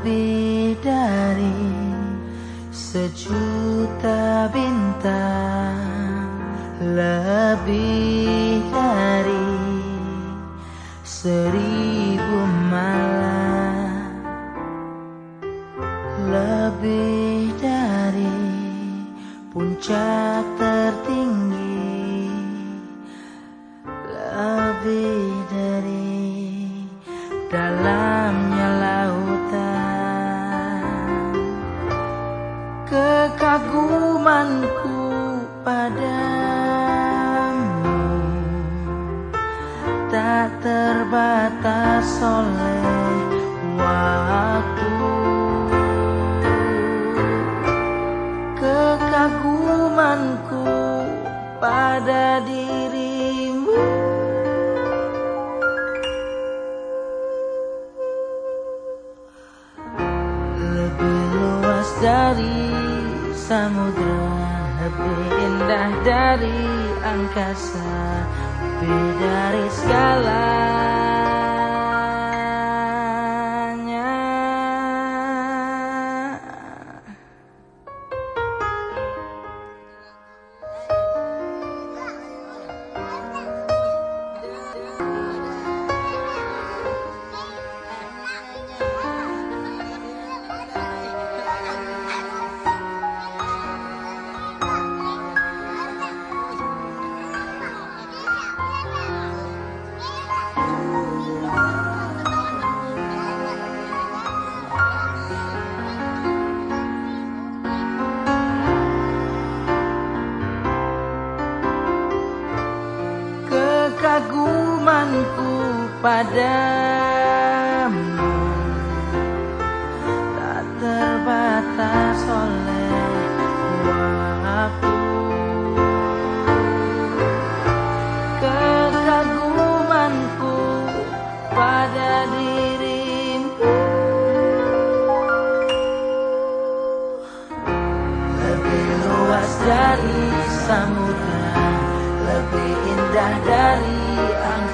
lebih dari sejuta bintang lebih dari seribu dirimu. Lebih luas dari samudra Lebih indah dari angkasa Lebih dari segalanya kekagumanku padamu. Tak terbatas oleh waktu kekagumanku pada dirimu. Lebih luas dari samudra lebih indah dari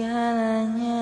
segalanya.